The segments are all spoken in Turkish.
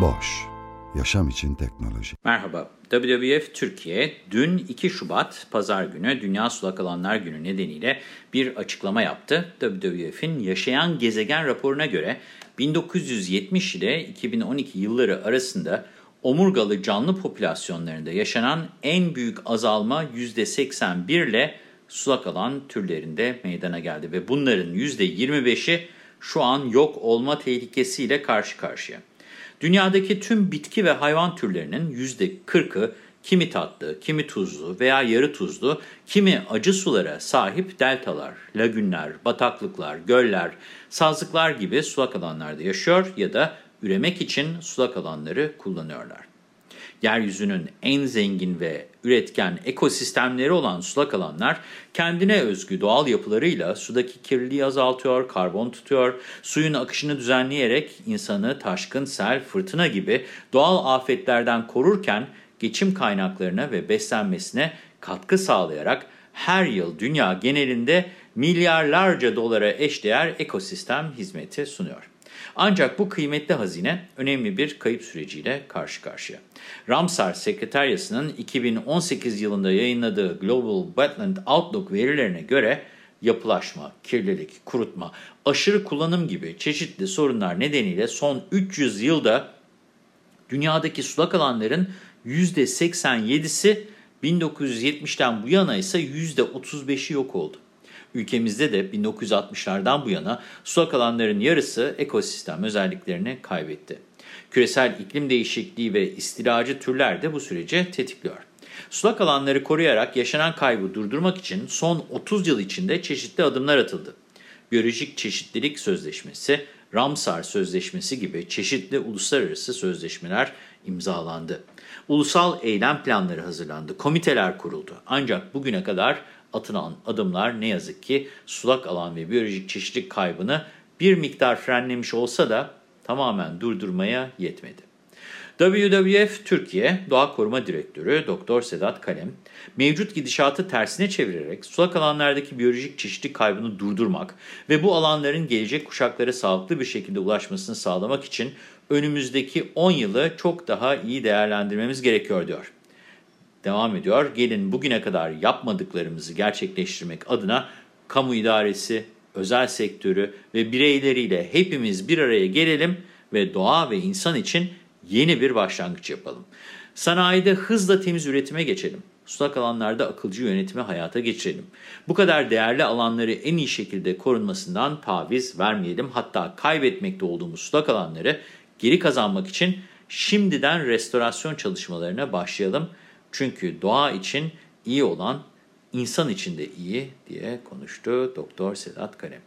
Boş, yaşam için teknoloji. Merhaba, WWF Türkiye dün 2 Şubat Pazar günü Dünya Sulak Alanlar Günü nedeniyle bir açıklama yaptı. WWF'in Yaşayan Gezegen raporuna göre 1970 ile 2012 yılları arasında omurgalı canlı popülasyonlarında yaşanan en büyük azalma %81 ile sulak alan türlerinde meydana geldi ve bunların %25'i şu an yok olma tehlikesiyle karşı karşıya. Dünyadaki tüm bitki ve hayvan türlerinin %40'ı kimi tatlı, kimi tuzlu veya yarı tuzlu, kimi acı sulara sahip deltalar, lagünler, bataklıklar, göller, sazlıklar gibi sulak alanlarda yaşıyor ya da üremek için sulak alanları kullanıyorlar. Yeryüzünün en zengin ve üretken ekosistemleri olan sulak alanlar kendine özgü doğal yapılarıyla sudaki kirliliği azaltıyor, karbon tutuyor, suyun akışını düzenleyerek insanı taşkın, sel, fırtına gibi doğal afetlerden korurken geçim kaynaklarına ve beslenmesine katkı sağlayarak her yıl dünya genelinde milyarlarca dolara eşdeğer ekosistem hizmeti sunuyor. Ancak bu kıymetli hazine önemli bir kayıp süreciyle karşı karşıya. Ramsar Sekreteryası'nın 2018 yılında yayınladığı Global Wetland Outlook verilerine göre yapılaşma, kirlilik, kurutma, aşırı kullanım gibi çeşitli sorunlar nedeniyle son 300 yılda dünyadaki sulak alanların %87'si 1970'ten bu yana ise %35'i yok oldu. Ülkemizde de 1960'lardan bu yana sulak alanların yarısı ekosistem özelliklerini kaybetti. Küresel iklim değişikliği ve istilacı türler de bu süreci tetikliyor. Sulak alanları koruyarak yaşanan kaybı durdurmak için son 30 yıl içinde çeşitli adımlar atıldı. Biyolojik Çeşitlilik Sözleşmesi, Ramsar Sözleşmesi gibi çeşitli uluslararası sözleşmeler imzalandı. Ulusal eylem planları hazırlandı, komiteler kuruldu. Ancak bugüne kadar atılan adımlar ne yazık ki sulak alan ve biyolojik çeşitlilik kaybını bir miktar frenlemiş olsa da tamamen durdurmaya yetmedi. WWF Türkiye Doğa Koruma Direktörü Dr. Sedat Kalem, mevcut gidişatı tersine çevirerek sulak alanlardaki biyolojik çeşitlilik kaybını durdurmak ve bu alanların gelecek kuşaklara sağlıklı bir şekilde ulaşmasını sağlamak için önümüzdeki 10 yılı çok daha iyi değerlendirmemiz gerekiyor diyor. Devam ediyor, gelin bugüne kadar yapmadıklarımızı gerçekleştirmek adına kamu idaresi, özel sektörü ve bireyleriyle hepimiz bir araya gelelim ve doğa ve insan için yeni bir başlangıç yapalım. Sanayide hızla temiz üretime geçelim. Sulak alanlarda akılcı yönetimi hayata geçirelim. Bu kadar değerli alanları en iyi şekilde korunmasından taviz vermeyelim. Hatta kaybetmekte olduğumuz sulak alanları geri kazanmak için şimdiden restorasyon çalışmalarına başlayalım. Çünkü doğa için iyi olan insan için de iyi diye konuştu Doktor Sedat Kalem.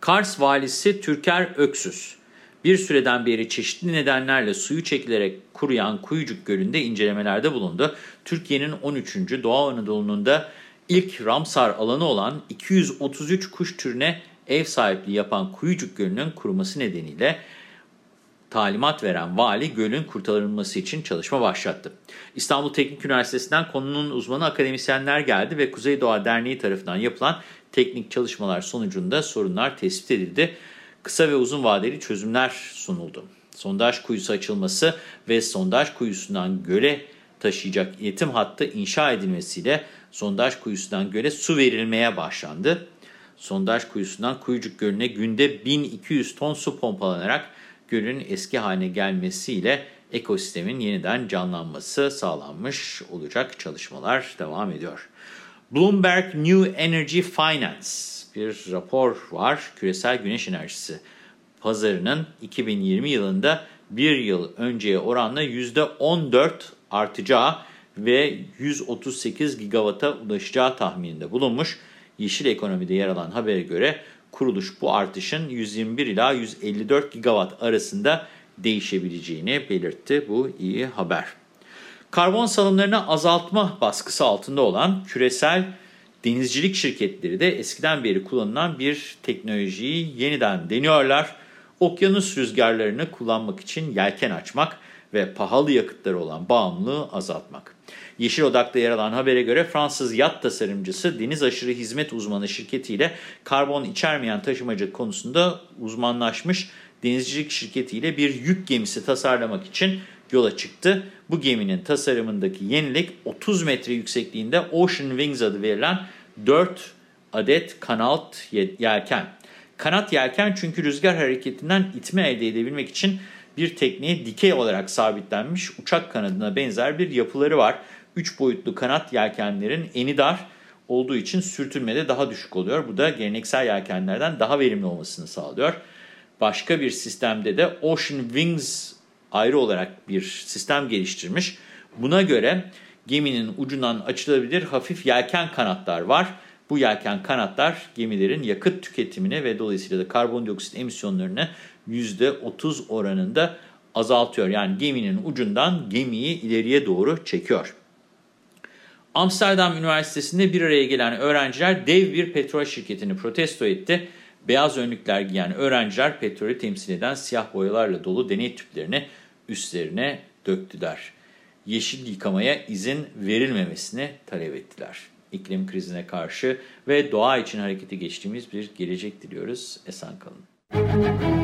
Kars valisi Türker Öksüz, bir süreden beri çeşitli nedenlerle suyu çekilerek kuruyan Kuyucuk Gölü'nde incelemelerde bulundu. Türkiye'nin 13. Doğu Anadolu'nun da ilk Ramsar alanı olan 233 kuş türüne ev sahipliği yapan Kuyucuk Gölü'nün kuruması nedeniyle talimat veren vali gölün kurtarılması için çalışma başlattı. İstanbul Teknik Üniversitesi'nden konunun uzmanı akademisyenler geldi ve Kuzey Doğa Derneği tarafından yapılan teknik çalışmalar sonucunda sorunlar tespit edildi. Kısa ve uzun vadeli çözümler sunuldu. Sondaj kuyusu açılması ve sondaj kuyusundan göle taşıyacak iletim hattı inşa edilmesiyle sondaj kuyusundan göle su verilmeye başlandı. Sondaj kuyusundan Kuyucuk Gölü'ne günde 1200 ton su pompalanarak gölün eski haline gelmesiyle ekosistemin yeniden canlanması sağlanmış olacak çalışmalar devam ediyor. Bloomberg New Energy Finance bir rapor var. Küresel güneş enerjisi pazarının 2020 yılında bir yıl önceye oranla %14 artacağı ve 138 gigawata ulaşacağı tahmininde bulunmuş. Yeşil ekonomide yer alan habere göre kuruluş bu artışın 121 ila 154 gigawatt arasında değişebileceğini belirtti. Bu iyi haber. Karbon salımlarını azaltma baskısı altında olan küresel denizcilik şirketleri de eskiden beri kullanılan bir teknolojiyi yeniden deniyorlar. Okyanus rüzgarlarını kullanmak için yelken açmak ve pahalı yakıtları olan bağımlılığı azaltmak. Yeşil Odak'ta yer alan habere göre Fransız yat tasarımcısı deniz aşırı hizmet uzmanı şirketiyle karbon içermeyen taşımacı konusunda uzmanlaşmış denizcilik şirketiyle bir yük gemisi tasarlamak için yola çıktı. Bu geminin tasarımındaki yenilik 30 metre yüksekliğinde Ocean Wings adı verilen 4 adet kanat yelken. Kanat yelken çünkü rüzgar hareketinden itme elde edebilmek için bir tekneye dikey olarak sabitlenmiş uçak kanadına benzer bir yapıları var. 3 boyutlu kanat yelkenlerin eni dar olduğu için sürtünmede daha düşük oluyor. Bu da geleneksel yelkenlerden daha verimli olmasını sağlıyor. Başka bir sistemde de Ocean Wings ayrı olarak bir sistem geliştirmiş. Buna göre geminin ucundan açılabilir hafif yelken kanatlar var. Bu yelken kanatlar gemilerin yakıt tüketimine ve dolayısıyla da karbondioksit emisyonlarını %30 oranında azaltıyor. Yani geminin ucundan gemiyi ileriye doğru çekiyor. Amsterdam Üniversitesi'nde bir araya gelen öğrenciler dev bir petrol şirketini protesto etti. Beyaz önlükler giyen öğrenciler petrolü temsil eden siyah boyalarla dolu deney tüplerini üstlerine döktüler. Yeşil yıkamaya izin verilmemesini talep ettiler. İklim krizine karşı ve doğa için harekete geçtiğimiz bir gelecek diliyoruz. Esen kalın.